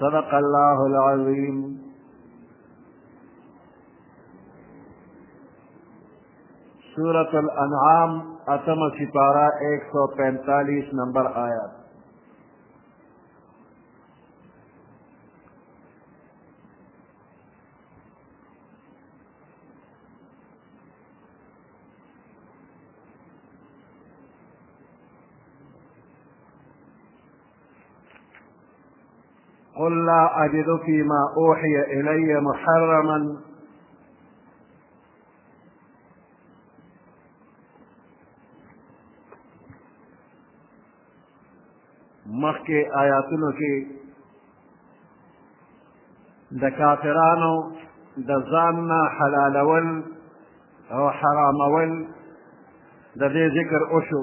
صدق الله العظيم سورة الانعام اتم سپارہ ایک سو پینتالیس نمبر آیات قل لا أجد فيما أوحي إلي محرما مخکې آیاتونو کې د کافرانو د ځان نه حلالول او حرامول د دې ذکر وشو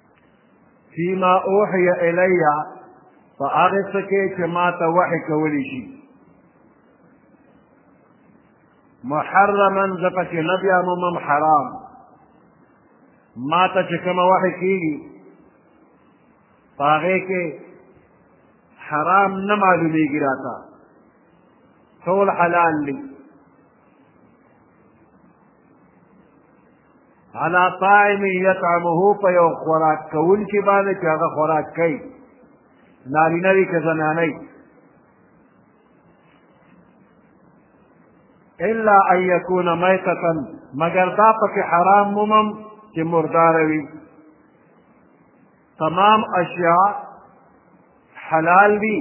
فيما اوحي الي په هغه څه کې چې ما ته وحي کولی شي محرما زه پکې نه بیانومم حرام ما ته چې کومه وحي کېږي په هغې کې حرام نه معلومېږي راته ټول حلال دي علا طائم یطعمه په یو خوراک کوونکي باندې چې هغه خوراک کوي نارینه وي که زنانه وي الا ان یکون میتتا مګر دا پکې حرام مومم چې مرداره وي تمام اشیاء حلال دي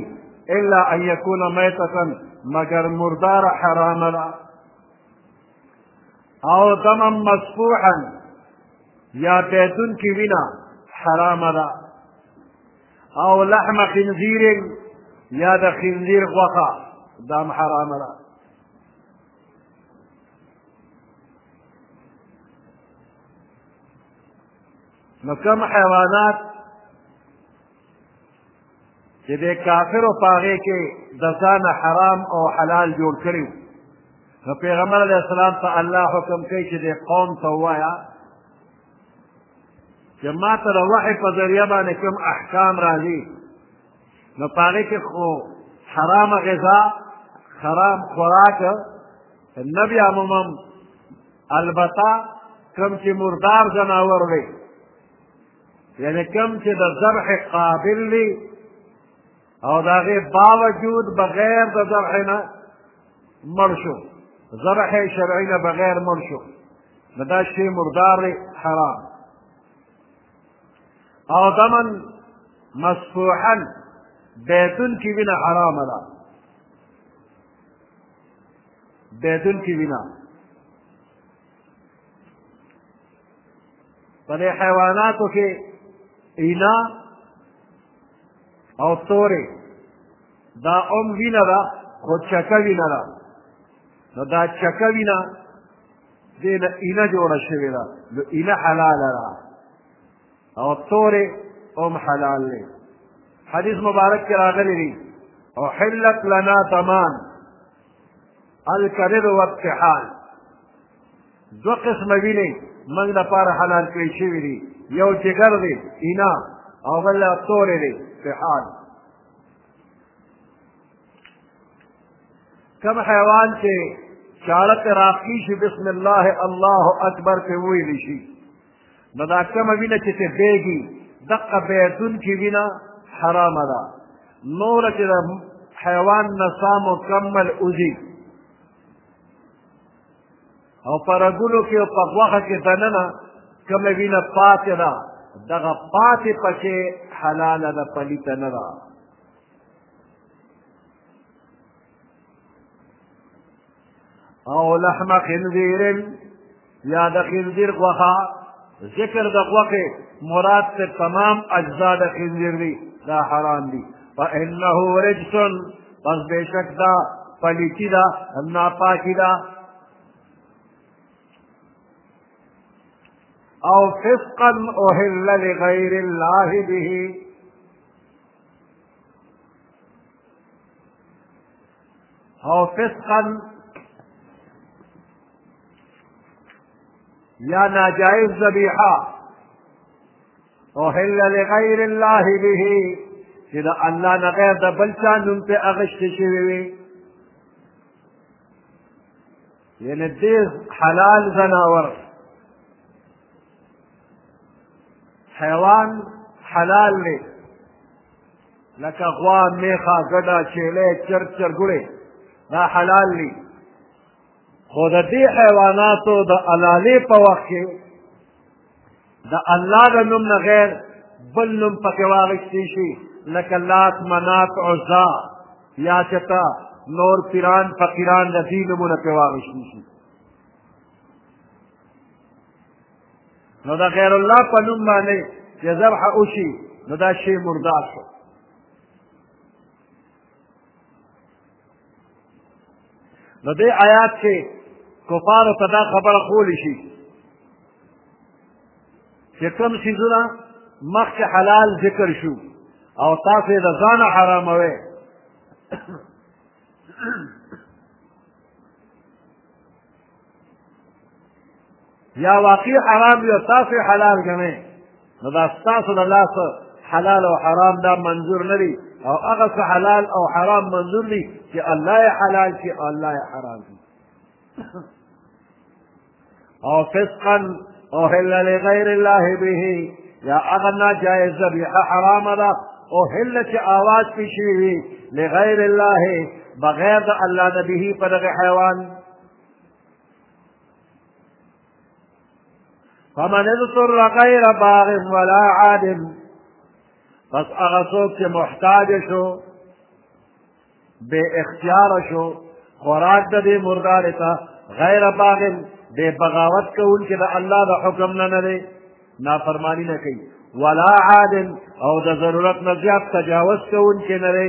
الا ان یکون میتتا مګر مرداره حرامه ده او دما مصفوحا یا بیدون کی وینا حرام ده او لحم خنزیر یا د خنزیر غوښه دام حرام ده نو کم حیوانات چې د کافرو په هغې کې د ځانه حرام او حلال جوړ کړي نو پیغمبر علیه السلام ته الله حکم کوي چې د قوم ته ووایه چې ما ته د وحې په ذریعه باندې کوم احکام راځي نو په هغې کې خو حرامه غذا حرام خوراک نه بیا مومم البته کوم چې مردار ځناور دی یعنی کم چې د ذبح قابل دی او د هغې باوجود بغیر د ذبح نه مړ شو ذبح شرعي نه بغیر مړ شو نو دا شی مردار دی حرام او دمن مصفوحا بیتون کی وینه حرامه ده بیتون کی وینه په دې حیواناتو کې اینا او تورې دا هم وینه ده خو چکه وینه ده نو دا چکه وینه دې نه اینا جوړه شوې ده نو اینا حلاله ده او تورې هم حلال دی حدیث مبارک کې راغلی دی او حلت لنا تمام الکرر و ابتحال دو قسم ویني موږ لپاره حلال کړی شوي دي یو جګر دی اینا او بل تورې دی ابتحال کم حیوان چې چاړه ته راقی شي بسم الله الله اکبر ته ویلی شي نو دا کومه وینه چې ته بیږي دقه بیتون کې وینه حرامه ده نوره چې د حیوان نسا مکمل اوځي او په رګونو کې او په غوښه کې دننه کومه وینه پاتې ده دغه پاتې پکې حلاله ده پلیته نه ده او لحم خنزیر یا د خنزیر غوښه ذکر د غوښې مراد ته تمام اجزا د خنزیر دي دا حرام دي فانه رجس پس بېشک دا پلیتی ده ناپاکي ده او فسقا اهل لغیر الله به او فسقا یا ناجائز ذبیحه احل لغیر الله به چې د الله نه غیر د بل چا نوم پې اغشتې شوې وي یعنې دې حلال ځناور حیوان حلال دی لکه غوا میخه ګډه چیلې چر چر ګړې دا حلال دي خو د دې حیواناتو د حلالې په وخت کې د الله د نوم نه غیر بل نوم پکې واغشتی شي لکه لات منات عزا یا چتا نور پیران فقیران د دې نومونه پې واغشتی شي نو دا غیر الله په نوم باندې چې ذبح وشي نو دا شی مردار شو نو دې آیات کې کفارو ته دا خبره کولی شي چې کوم څیزونه مخکې حلال ذکر شو او تاسو یې د ځانه حراموئ یا واقعي حرام وي او تاسو یې حلال ګڼئ نو دا ستاسو د لاسه حلال او حرام دا منظور نه دي او هغه څه حلال او حرام منظور دي چې الله یې حلال کړي او الله یې حرام کړي او فسقا اوحل لغیر الله به یا هغه ناجایز ذبیحه حرامه ده اوحل چې آواز پې شوي وي لغیر الله بغیر د الله نه به په دغه حیوان فمن اضطر غیر باغ ولا عاد پس هغه څوک چې محتاج شو بے اختیار شو خوراک د دې مردار ته غیر باغ بے بغاوت کوون کې د الله د حکم نه نه دی نافرمانی نه کوي ولا عاد او د ضرورت نه زیات تجاوز کوون کې نه دی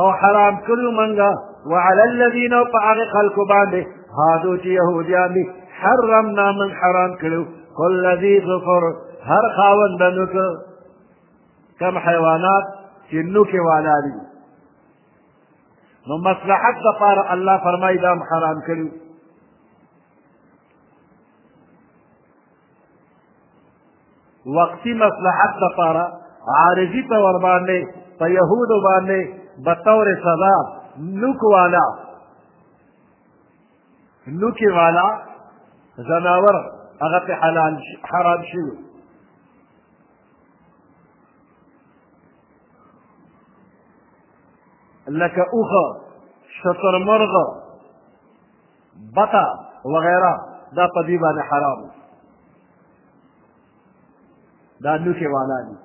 او حرام کړو منګه وعلى الذين فعل خلق باندې هادو چې يهوديان دي حرمنا من حرام کړو كل ذي ظفر هر خاوند نوک کم حیوانات چې نوک والا دي نو مصلحت د پاره الله فرمایي دا حرام کړو وقتی مصلحت لپاره عارضی په ور باندې په یهودو باندې به طور سزا نوک والا نوکی والا زناور هغه په حلال حرام شوي لکه اوښه شترمرغه بطا وغیره دا په دې باندې حرام دا نوکې والا دي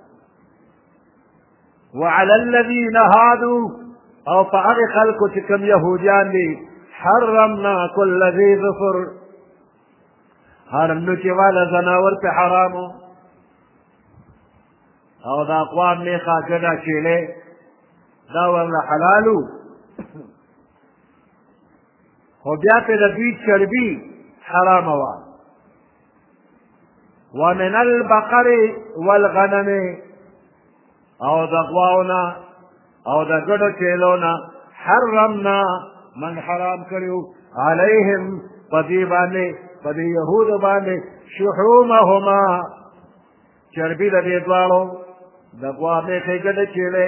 وعلى الذين هادوا او په هغې خلکو چې کوم یهودیان دي حرمنا كل ذي ظفر هر نوکې والا ځناور په حرامو او دا اقوام نه خاجنا کېلې دا ورنه حلالو خو بیا پې د دوی چربي حرامه وه ومن البقر والغنم او د غواونه او د ګډو چیلونه حرمنا من حرام کړیو علیهم په دې باندې په دې یهودو باندې شحومهما چربي د دې دواړو د غوا مېښې ګډې چیلې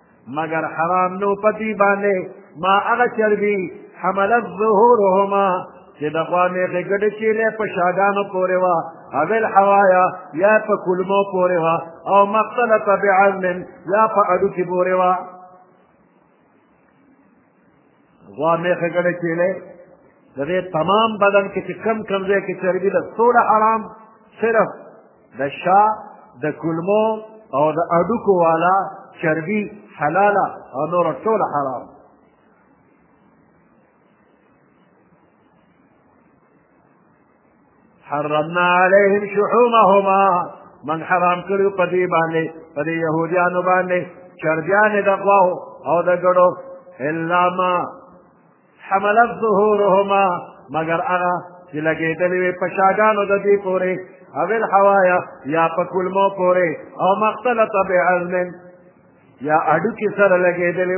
مگر حرام نو پتی باندې ما هغه چربی حملت ظهورهما چې د غوا میغې ګډې چیلې په شاګانو پورې وه اول حوایا یا په کلمو پورې وه او مختلطه بعظم یا په اډو کې پورې وه غوا میخه ګډه کېلی د دې تمام بدن کې چې کم کم ځای کې چربي ده ټوله حرام صرف د شا د کلمو او د اډوکو والا چربي حلاله او نوره ټوله حرام حرمنا عليهم شحومهما من حرام کړو په دې باندې په دې يهوديانو باندې چرګیانې د غواو او د ګړو الا ما حملت ظهورهما مگر هغه چې لګېدلې وي په شاګانو د دې پورې او الحوایا یا په کلمو پورې او مختلطه بعزم یا اډوکي سره لګېدلې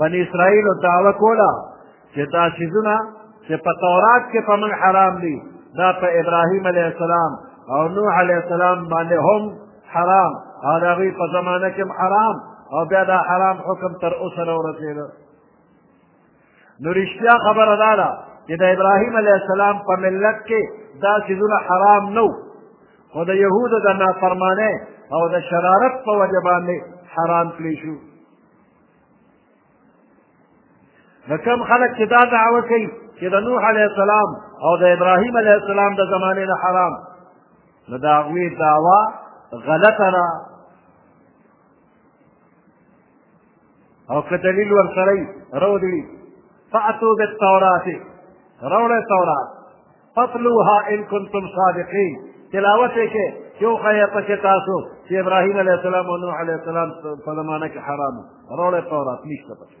بني اسرائیل دعوه کوله چې دا څیزونه چې په تورات کې په موږ حرام دي دا په ابراهیم علیه السلام او نوح علیه السلام باندې هم حرام او د هغوی په زمانه کې حرام او بیا دا حرام حکم تر اوسه نه ورسېده نو رښتیا خبره دا ده چې د ابراهیم علیه السلام په ملت کې دا څیزونه حرام نه خو د یهودو د نافرمانۍ او د شرارت په وجه باندې حرام کړی شو نو کوم خلک چې دا دعوه کوي چې د نوح علیه السلام او د ابراهیم علیه السلام د زمانې نه حرام نو د هغوی دعوا غلطه ده او که دلیل ورسره وي راودړي فاتو بالتورات راوړی تورات فاتلوها ان کنتم صادقین تلاوت یې کې چې وښیه پکې تاسو چې ابراهیم علیه السلام او نوح علیه السلام په زمانه کې حرام راوړی تورات نشته پکې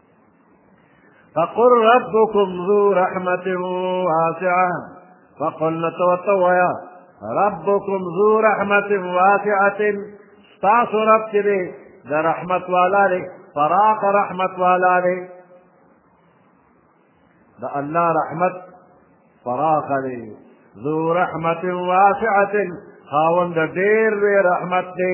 فقل ربكم ذو رحمة واسعة فقل نتوتويا ربكم ذو رحمة واسعة ستاسو رب چې دی د رحمت والا دی فراق رحمت والا دی د الله رحمت فراق دی ذو رحمة واسعة خاوند ډېر دی رحمت دی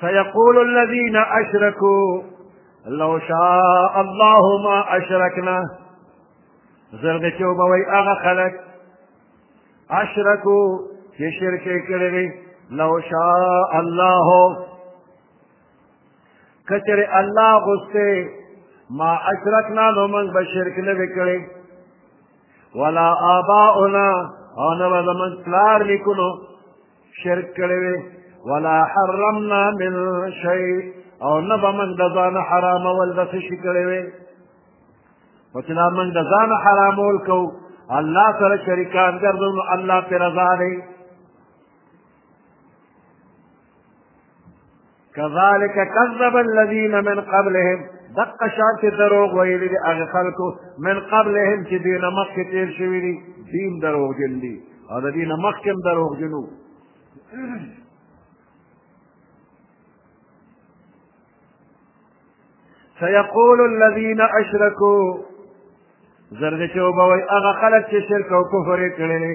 سيقول الذين أشركوا لو شاء الله ما أشركنا زرد چوبه وی هغه خلک اشرکو چې شرک یې کړی وي لو شاء الله که چېرې الله غوښتې ما اشرکنا نو موږ به شرک نه وی کړی ولا آباؤنا او نه به زموږ پلار نیکونو شرک کړی وي ولا حرمنا من شی او نه به موږ د ځانه حرامول د څه شي کړی وي خو چې دا موږ د ځانه حرامول کوو الله سره شریکان ګرځو نو الله پرې رضا دی كذلك كذب الذين من قبلهم دقه شانتې دروغ ویلي دي هغه خلکو من قبلهم چې دوی نه مخکې تېر شوي دي دوی هم دروغجن دي او د دوی نه مخکې هم دروغجن وو سيقول الذين أشركوا زرد چې وبوي هغه خلک چې شرک او کفر یې کړی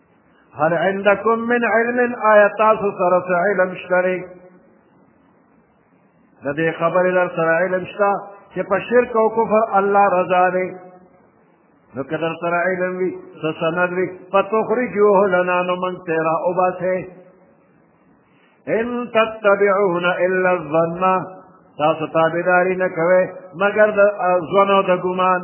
هل عندكم من علم آیا تاسو سره څه علم شته دی د دې خبرې در سره علم شته چې په شرک او کفر الله رضا دی نو که در سره علم وي څه سند وي فتخرجوه لنا نو موږ ته را وباسئ ان تتبعون الا الظن تاسو تابعداري نه کوئ مګر د ځوانو د ګمان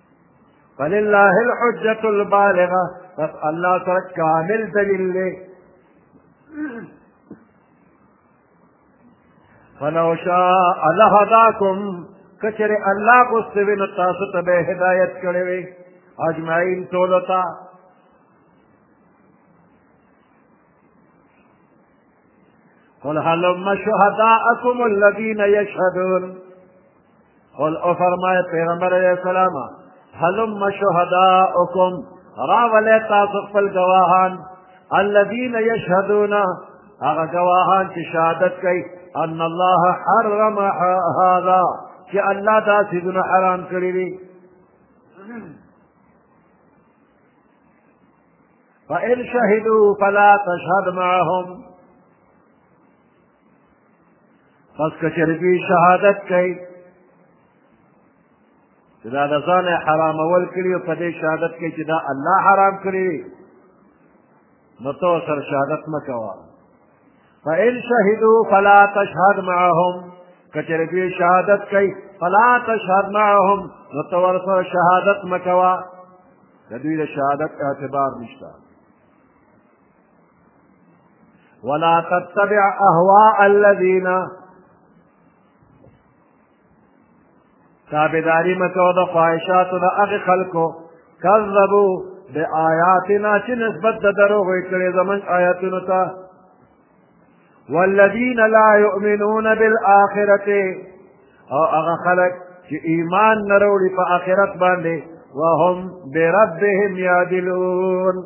فلله الحجة البالغة بس الله سره کامل دلیل دی فلو شاء لهداکم کچره الله غوسته وي نو تاسو ته به هدایت کړی وي اجمعین ټولو ته قل هلم شهداءكم الذين يشهدون قل او فرمای پیغمبر علیه السلام هلم شهداءکم راولې تاسو خپل گواهان الذين يشهدون هغه گواهان چې شهادت کوي ان الله حرم هذا چې الله دا سیدونه حرام کړی دي فإن شهدوا فلا تشهد معهم پس که چېرې دوی شهادت کوي چې دا د ځانه حرامول کړي او په دې شهادت کوي چې دا الله حرام کړي نو ته سره شهادت مه کوه فإن شهدوا فلا تشهد معهم که چېرې دوی شهادت کوي فلا تشهد معهم نو ته ورسره شهادت مه کوه د دوی د شهادت اعتبار نشته ولا تتبع اهواء الذين تابعداري مکو د خواهشاتو د هغه خلکو کذبو د آیاتنا چې نسبت د دروغ یې کړې زموږ آیاتونو ته والذین لا یؤمنون بالآخرة او هغه خلک چې ایمان نه راوړي په آخرت باندې وهم بربهم یعدلون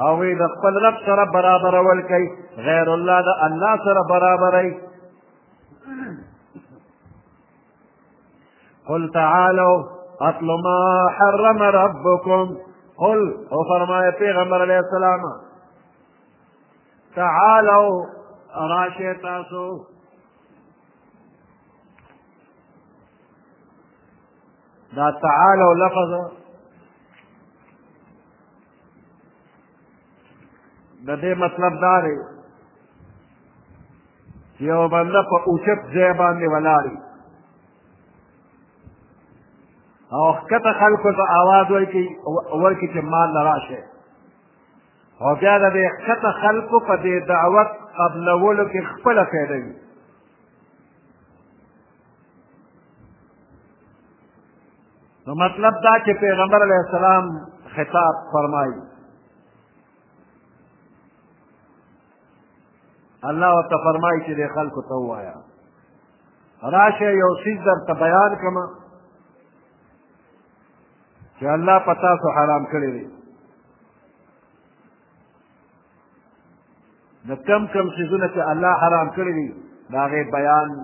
هغوی د خپل رب سره برابرول کوي غیر الله د الله سره برابروي قل تعالوا اتل ما حرم ربكم قل او فرمایا پیغمبر علیہ السلام تعالوا راشه تاسو دا تعالو لفظ د دې مطلب دا دی چې یو بنده په اوچت ځای باندې ولاړ او ښکته خلکو ته آواز ورکړي ورکړي چې مال له راشه او بیا د دې ښکته خلکو په دې دعوت قبلولو کې خپله فایده وي نو مطلب دا چې پیغمبر علیه السلام خطاب فرمایي الله ورته فرمایي چې دې خلکو ته ووایه راشه یو څیز درته بیان کړم چې الله په تاسو حرام کړی دی نو کم کم څیزونه چې الله حرام کړي دي د هغې بیان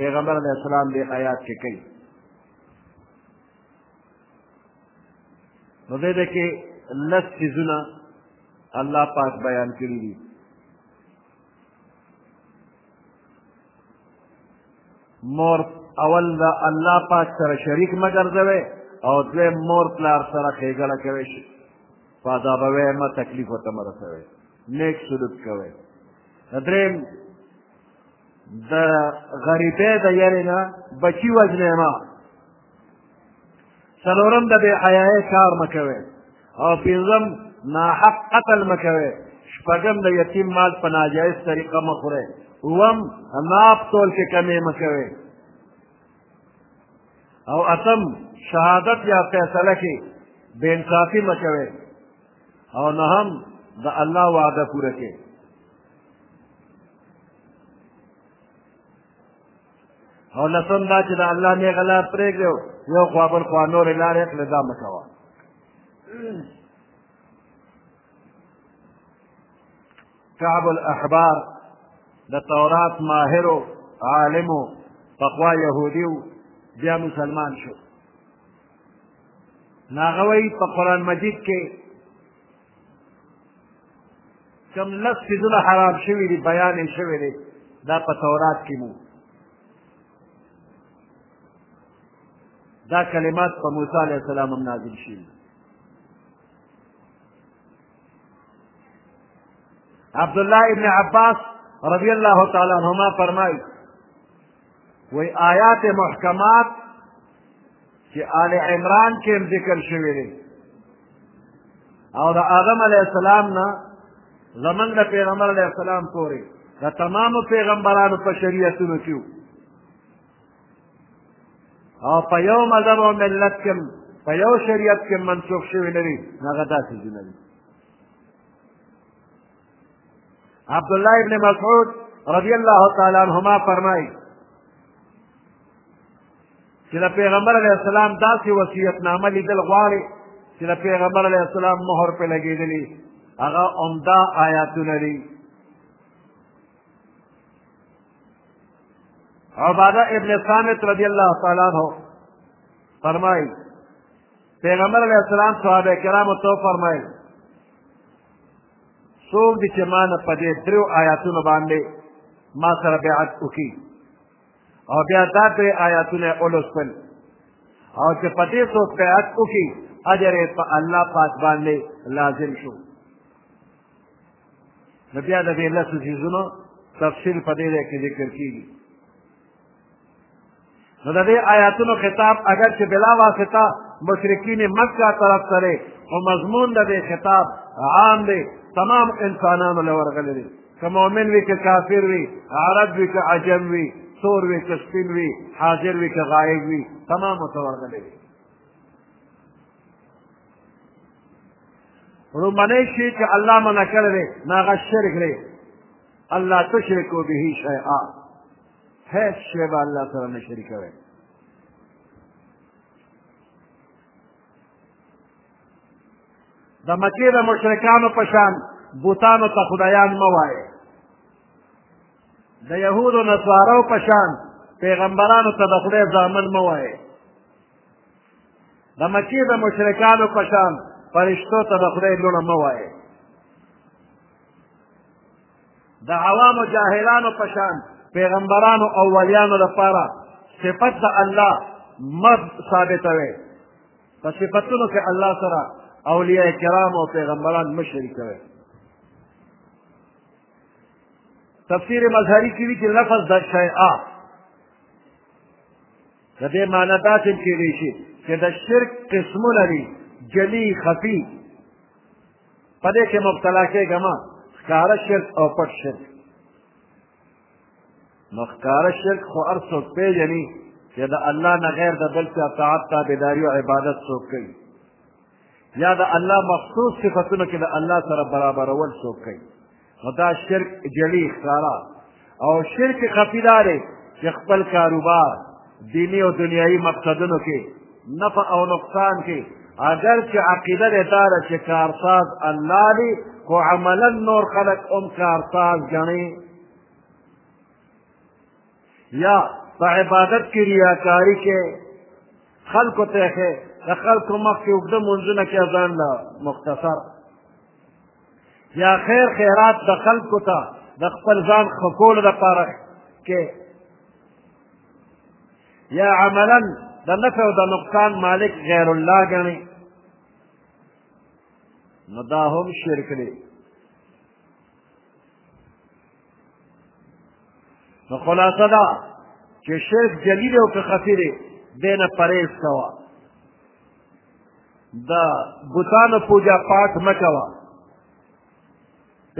پیغمبر علیه السلام دې آیات کې کوي نو دې ده کې لس څیزونه الله پاک بیان کړي دي مور اول دا الله پاک سره شریک مګرځوي او دوی مور پلار سره ښېګړه کوي په عذابوی مه تکلیف ورته مه رسوئ نیک سلوک کوئ درېیم د غریبۍ د یرې نه بچي وژنې مه څلورم د بې حیایۍ کار مه کوئ او پنځم ناحق قتل مه کوئ شپږم د یتیم مال په ناجایز طریقه مه خورئ اووم ناپ تول کې کمې مه کوئ او اتم شهادت یا فیصله کې بې انصافي مه کوئ او نهم د الله وعده پوره کړئ او لسم دا چې د الله نیغه لار پرېږدې یو خوا بل خوا نورې لارې کړې دا مه کوه کعب الاحبار د تورات ماهر و عالم و پخوا یهودي و بیا مسلمان شو نو هغه وایي په قرآن مجید کې کوم لس څیزونه حرام شوي دي بیان یې شوی دی دا په تورات کې مو دا کلمات په موسی علیه السلام هم نازل شوي عبد الله ابن عباس رضی الله تعالی عنهما فرمایي وی آیات محکمات چې آل عمران کې هم ذکر شوی دی او د آدم علیه السلام نه زمن د پیغمبر علیه السلام پورې د تمامو پیغمبرانو په شریعتونو کې او په یو مذهب او ملت کې په یو شریعت کې منسوخ شوي نه وي نو هغه داسې دي نه وي عبدالله ابن مسعود رضی الله تعالی عنهما فرمایي چې د پیغمبر علیه السلام داسې وصیتنامه لیدل غواړي چې د پیغمبر علیه السلام مهر پرې لګېدلي هغه عمده آیاتونه دي عباده ابن صامت رضی الله تعالی عنہ فرمایي پیغمبر علیه السلام صحابه کرامو ته فرمایي څوک دي چې ما نه په دې درو آیاتونو باندې ما سره بیعت وکړي او بیا دا درې آیاتونه یې ولوستل او چې په دې څوک بیعت وکړي اجر یې په الله پاک باندې لازم شو نو بیا د دې لسو څیزونو تفصیل په دې ځای کې ذکر کیږي نو د دې آیاتونو خطاب اگر چې بلا واسطه مشرکین مکه طرف سره او مضمون د دې خطاب عام دی تمام انسانانو له ورغلی دی که مؤمن وي که کافر وي عرب وي که عجم وي سور وي که سپین وي حاضر وي که غایب وي تمامو ته ورغلی دی لومړی شی چې الله منع کړی دی نو هغه شرک دی الله تشرکو به شیئا هیڅ شی به الله سره نه شریکوئ د مکې د مشرکانو په شان بوتانو ته خدایان مه وایې د یهودو نصارو په شان پیغمبرانو ته د خدای زامن مه وایې د مکې د مشرکانو په شان فرشتو ته د خدای لوڼه مه وایې د عوامو جاهلانو په شان پیغمبرانو او ولیانو لپاره صفت د الله مه ثابتوئ په صفتونو کې الله سره اولیاء کرام او پیغمبران مه شریکوئ تفسیر مظهری کې وی چې لفظ د شیعه د دې معنی داسې هم کېدی شي چې د شرک قسمونه دي جلي خفي په دې کې مبتلا کېږه مه ښکاره شرک او پټ شرک نو ښکاره شرک خو هر څوک پېژني چې د الله نه غیر د بل چا طاعت تابعداري او عبادت څوک کوي یا د الله مخصوص صفتونو کې د الله سره برابرول څوک کوي نو دا شرک جلی ښکارا او شرک خفي دا دی چې خپل کاروبار دیني او دنیایي مقصدونو کې نفع او نقصان کې اگر چې عقیده دې داره چې کارساز الله دی خو عملا نور خلق هم کارساز ګڼي یا په عبادت کې ریاکاري کې خلکو ته ښې د خلکو مخکې اوږده مونځونه کې ځان له مختصر یا خیر خیرات د خلکو ته د خپل ځان ښه کولو لپاره کې یا عملا د نفع او د نقصان مالک غیر الله ګڼي نو دا هم شرک دی نو خلاصه ده چې شرک جلیل او که خفي دی دې نه پرهېز کوه د بوتانو پوجا پاټ مکوا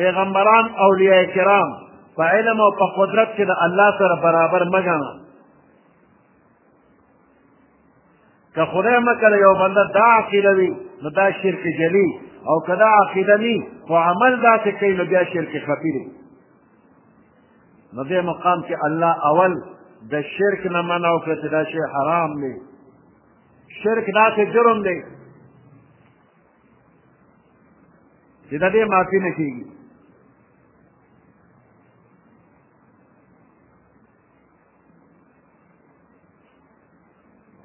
پیغمبران اولیاء کرام په علم او په قدرت کې د الله سره برابر مګانا که خدای مکه یو بنده دا عقیده وي نو دا شرک جلی او که دا عقیده ني خو عمل داسې کوي نو بیا شرک خفي دی نو دې مقام کې الله اول د شرک نه منع وکړه چې دا شی حرام دی شرک داسې جرم دی چې د دې معافي نه کېږي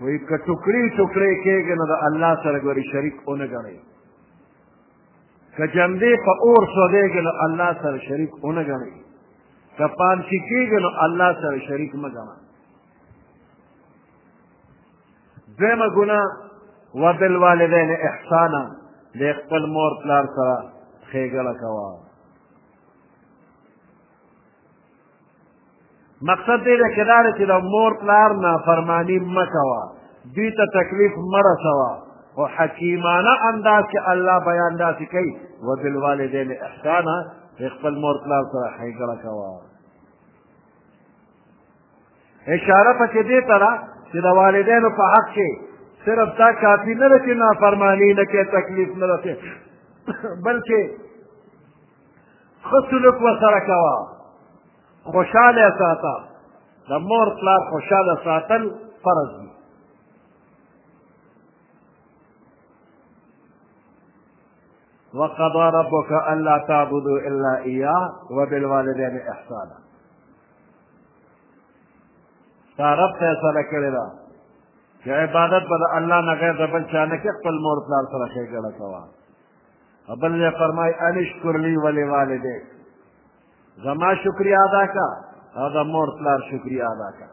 وی که ټوکړی ټوکړی کېږي نو د الله سره ګوري شریک ونه ګڼئ که جمدې په اور سودېږي نو الله سره شریک ونه ګڼئ که پانسی کېږي نو الله سره شریک مه ګڼئ دویمه ګناه وبالوالدین احسانا د خپل مور پلار سره ښېګړه کوه مقصد دې ده چې دا ده چې د مور پلار نافرماني مه کوه دوی ته تکلیف مه رسوه خو حکیمانه انداز کې الله بیان داسې کوي وبالوالدین احسانا د خپل مور پلار سره ښېګړه کوه اشاره پکې دې ته ده چې د والدینو په حق کې صرف دا کافي نه ده چې نافرماني نه کې تکلیف نه رسې بلکې ښه سلوک ورسره کوه خوشحاله ساته د مور پلار خوشحاله ساتل فرض دي وقضى ربك ألا تعبدوا إلا إياه وبالوالدين إحسانا تا رب فیصله کړې ده چې عبادت به د الله نه غیر د بل چا نه کې خپل مور پلار سره ښېګړه کوه او بل ځای فرمایي ان اشکر لي ولوالدیک زما شکریا ادا کا او د مور پلار شکریا ادا کا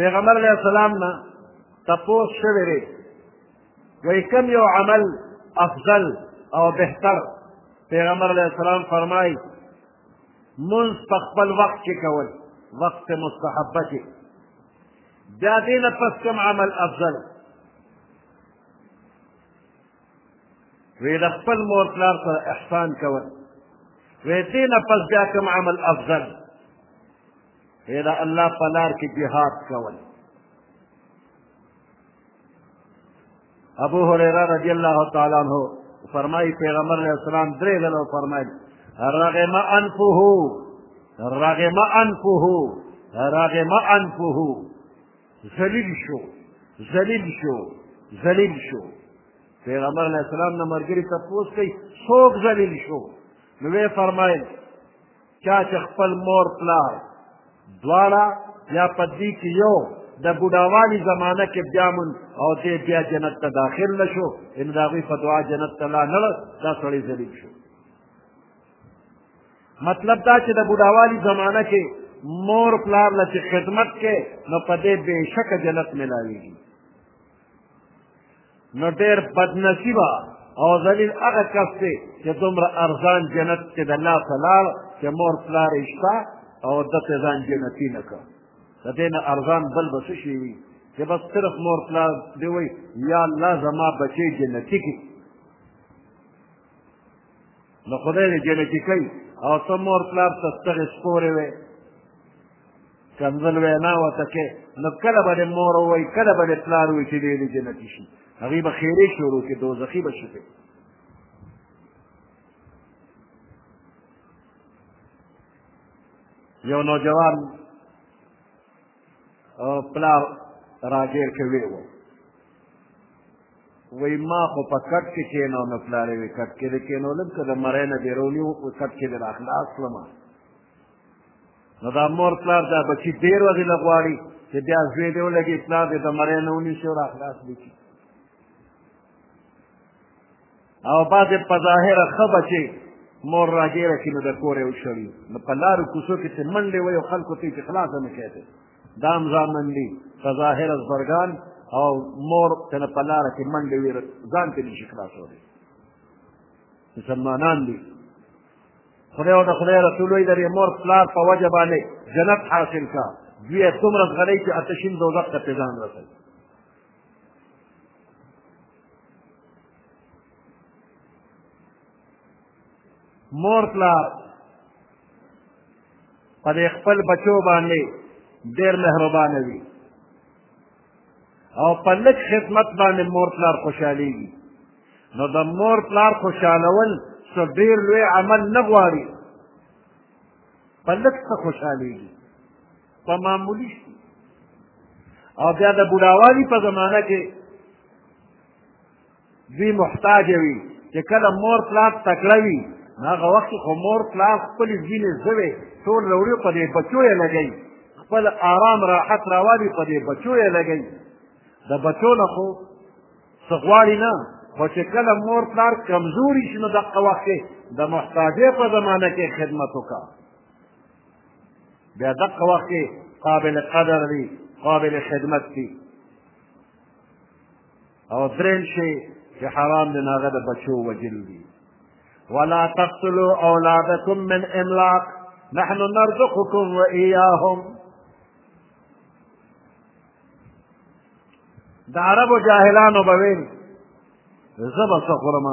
پیغمبر علیه السلام نه تپوس شوی دی وایي کوم یو عمل افضل او بهتر پیغمبر علیه السلام فرمایي منځ په خپل وخت کې کول وقت مستحبه کې بیا دې نه پس کوم عمل افضل وی د خپل مور پلار سره احسان کوه وی دې نه پس بیا کوم عمل افضل وی د الله په لار کې جهاد کول ابو هريره رضی الله تعالی عنہ فرمایي پیغمبر علیه السلام درې ځله فرمایي رغم انفه رغم انفه رغم انفه ذلیل شو ذلیل شو ذلیل شو پیغمبر علیه السلام نه ملګري تپوس کوي څوک ذلیل شو نو ویې فرمایل چا چې خپل مور پلار دواړه یا په دې کې یو د بوډاوالي زمانه کې بیا مون او دې بیا جنت ته داخل نه شو ان د هغوی په دعا جنت ته لا نه دا سړی ذلیل شو مطلب دا چې د بوډاوالي زمانه کې مور پلار له چې خدمت کې نو په دې بېشکه جنت میلاوېږي نو ډېر بدنصیبه او ذلیل هغه کس دی چې دومره ارزان جنت کې د الله ته لاړ چې مور پلار یې شته او ده ته ځان جنتي نه کړ د دې نه ارزان بل به څه شي وي چې بس صرف مور پلار دی وایي یا الله زما بچی جنتي کړي نو خدای دې جنتي کوي او ته مور پلار ته ستغې سپورې وې کنځل وینا ورته کې نو کله به دې مور ووایي کله به دې پلار ووایي چې دې دې جنتي شي هغوی به خیرې شروع کړي دوزخي به شي یو نوجوان پلار راګیر کې وی وو وی ما خو په کټ کې کېنو نو پلار وی کټ کې دې کېنو لږ که د مرۍ نه دې رونی و کټ کې دې راخلاص کړم نو دا مور پلار دا بچي ډېر وغې له غواړي چې بیا زوی دې ولګي پلار دې د مرۍ نه ونیسي او راخلاص دې کړي او بعضې په ظاهره ښه بچې مور راګېره کړي نو د کور یې وشړي نو په لارو کوڅو کې چې منډې وایي او خلکو ته یې چې خلاصه نه کېدې دا هم ځامن دي په ظاهره زبرګان او مور ته نه په لاره کې منډې وي ځان ته نشي خلاصولی مسلمانان دي خدای او د خدای رسول وایي د مور پلار په وجه باندې جنت حاصل کا دوی یې څومره ځغلوي چې اتشین دوزخ ته پېځان رسوي مور پلار په دې خپل بچو باندې ډېر مهربانه وي او په لږ خدمت باندې مور پلار خوشحالېږي نو د مور پلار خوشحالول څه ډېر لوی عمل نه غواړي په لږ څه خوشحالېږي په معمولي شي او بیا د بوډاوالي په زمانه کې دوی محتاج وي چې کله مور پلار تکړه وي نو هغه وخت خو مور پلار خپلې ځینې زوې ټول راوړي په دې بچو یې لګوي خپل آرام راحت راوالي په دې بچو یې لګوي د بچو نه خو څه غواړي نه خو چې کله مور پلار کمزوري شي نو دغه وخت د محتاجې په زمانه کې خدمت وکړه بیا دقه وخت کې قابل قدر دي قابل خدمت دي او درېیم شی چې حرام دی ناغه د بچو وجل دي ولا تقتلوا اولادکم من املاق نحن نرزقكم واياهم د عربو جاهلانو به ویل زه به څه خورم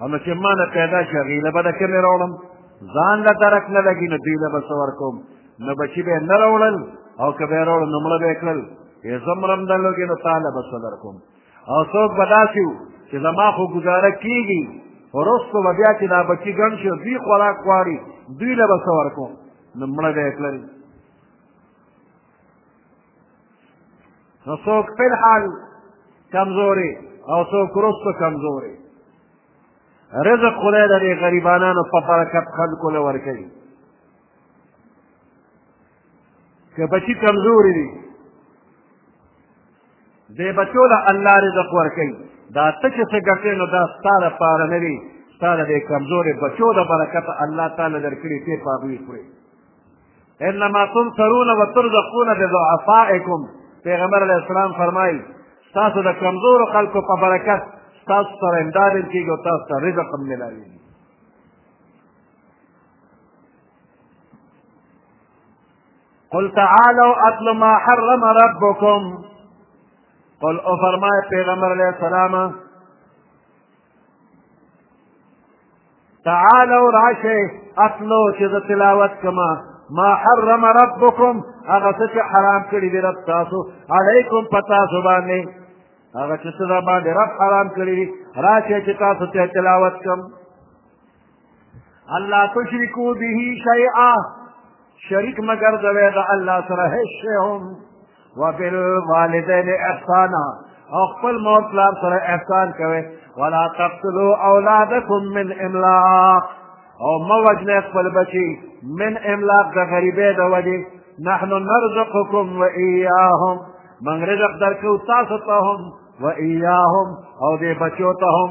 او نو چې ما نه پیدا شي هغې له به د کومې راوړم ځان له درک نه لګي نو دوی له به څه ورکوم نو بچي به یې نه راوړل او که به یې راوړل نو مړه به یې کړل یې زه مرم د لوګې نو تا له به څه درکوم او څوک به داسې وو چې زما خو ګزاره کېږي وروسته به بیا چې دا بچي ګڼ شي دوی خوراک غواړي دوی له به څه ورکوم نو مړه به یې کړل نو څوک په حال کمزوري او څوک وروسته کمزوري رزق خدای د دې غریبانانو په برکت خلکو له ورکوي که بچي کمزوري دي دې بچو له الله رزق ورکوي دا ته چې څه ګټې نو دا ستا لپاره نه وي ستا د دې کمزورې بچو د برکته الله تعالی درکړي ته په هغوی خورې انما تنصرون وترزقون بضعفائكم پیغمبر علیه السلام فرمایي ستاسو د کمزورو خلکو په برکت ستاسو سره امداد هم کېږي او تاسو ته رزق هم میلاوېږي قل تعالوا اتل ما حرم ربكم قل او فرمای پیغمبر علیه السلام تعالوا راشي اتلو چې زه تلاوت کما ما حرم ربكم هغه څه چې حرام کړي دي رب تاسو علیکم په تاسو باندې هغه چې څه باندې رب حرام کړي دي راشي چې تاسو ته تلاوت کم الله تشرکو به شیئا شریک مگر دوی د الله سره هیڅ شی هم وبالوالدین احسانا او خپل مور پلار سره احسان کوي ولا تقتلوا اولادکم من املاق او مه وجنه خپل بچي من املاق د غریبۍ د وجې نحن نرزقكم وإياهم من رزق درکو تاسو ته هم وإياهم او دې بچو ته هم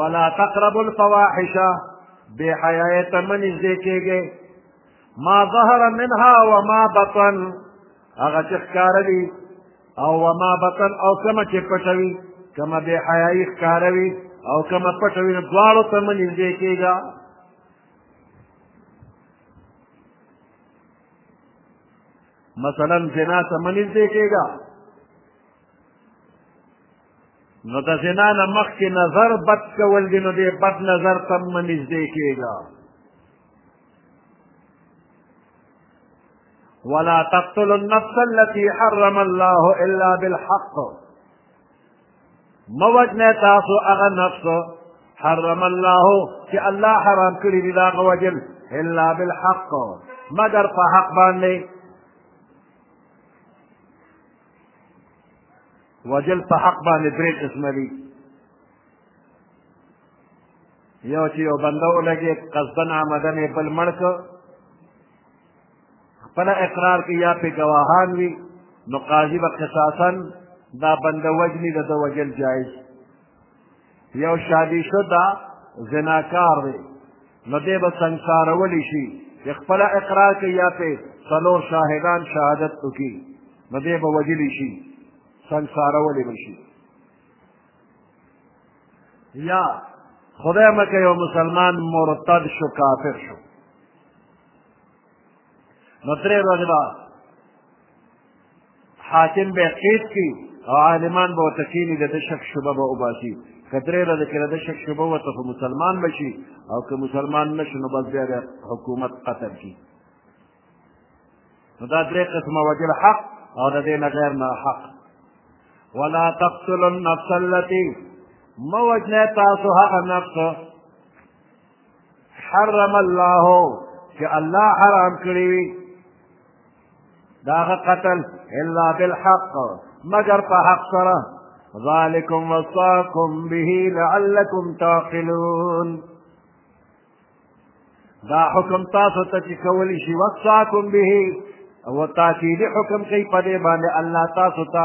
ولا تقرب الفواحش بے حیاء تمن دیکھے گے ما ظهر منها وما بطن هغه چې ښکاره دي او وما بطن او کومه چې پټه وي کومه بې حیایي ښکاره وي او کومه پټه وي نو دواړو ته مه نږدې کېږه مثلا زنا ته مه نږدې کېږه نو د زنا نه مخکې نظر بد کول دي نو دې بد نظر ته مه نږدې کېږه ولا تقتل النفس التي حرم الله الا بالحق موجنه تاسو هغه نفس حرم الله چې الله حرام کړی دی دا وجل الا بالحق مگر په حق باندې وجل په حق باندې درې قسمه دي یو چې یو بنده ولګي قصدا آمدن یې بل مړ کړ خپله اقرار کې یا پې ګواهان وي نو قاضي به قصاصا دا بنده وجني د ده وجل جایز یو شادي شده زناکار دی نو دی به سنګسارولی شي چې خپله اقرار کوي یا پې څلور شاهدان شهادت وکړي نو دی به وجلی شي سنګسارولی به شي یا خدای مکه یو مسلمان مرتد شو کافر شو نو درې ورځې به حاکم به قید کړي او عالمان به ورته کښېني د ده شک شبه به وباسي که درې ورځې کې د ده شک شبه ورته خو مسلمان به شي او که مسلمان نه شي نو بس بیا به حکومت قتل کړي نو دا درې قسمه وجل حق او د دې نه غیر نه حق ولا تقتلوا النفس التي موجنه تاسو هغه نفس حرم الله چې الله حرام کړی وي دا هغه قتل الا بالحق مگر په حق سره ذلكم وصاكم به لعلكم تعقلون دا حکم تاسو ته چې کولی شي وصاکم به او تاکیدي حکم کوي په دې باندې الله تاسو ته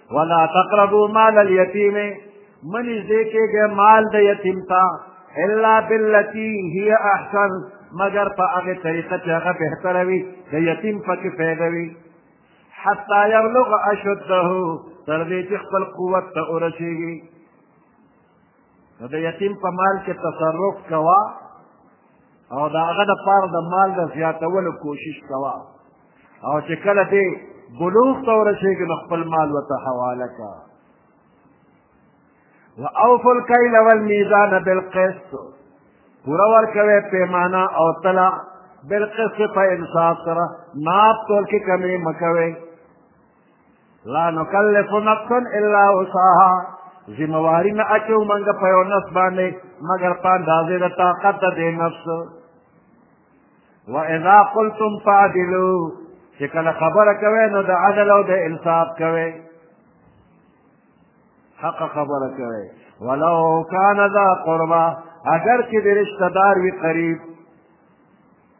ولا تقربوا مال اليتيم من ذکر مال د یتیم تا الا بالتي هي احسن مگر په هغه طریقه چې هغه بهتره وي د یتیم پکې فایده وي حتی یبلغ اشده تر دې چې خپل قوت ته ورسېږي نو د یتیم په مال کې تصرف کوه او د هغه د پاره د مال د زیاتولو کوشش کوه او چې کله دې بلوغ ته ورسېږي نو خپل مال ورته حواله کړه واوفوا الکیل والمیزان بالقسط پوره ورکوي پیمانه او طلا بالقسط په انصاف سره ناپ تول کې کمی مکوي لا نکلف نفسا الا وسعها ذمواری نه اچو منګه په یو نفس باندې مگر په اندازې د طاقت د دې نفس و اذا قلتم فعدلوا چې کله خبره کوي نو د عدل او د انصاف کوي حق خبره کوي ولو کان ذا قربا اگر چې د رشتہ دار وي قریب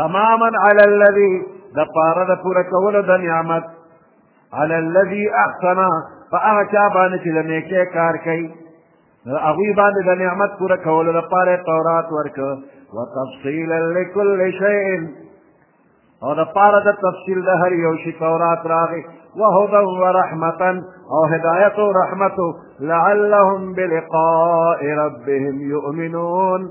تماما علی الذي د پاره د پوره کولو د نعمت علی الذي احسن په هغه چا باندې چې د نیکۍ کار کوي هغوی باندې د نعمت پوره کولو لپاره تورات ورکړه وتفصیلا لكل شیء او د پاره د تفصیل د هر یو شي تورات راغی وهدى ورحمة او هدایت او رحمت لعلهم بلقاء ربهم یؤمنون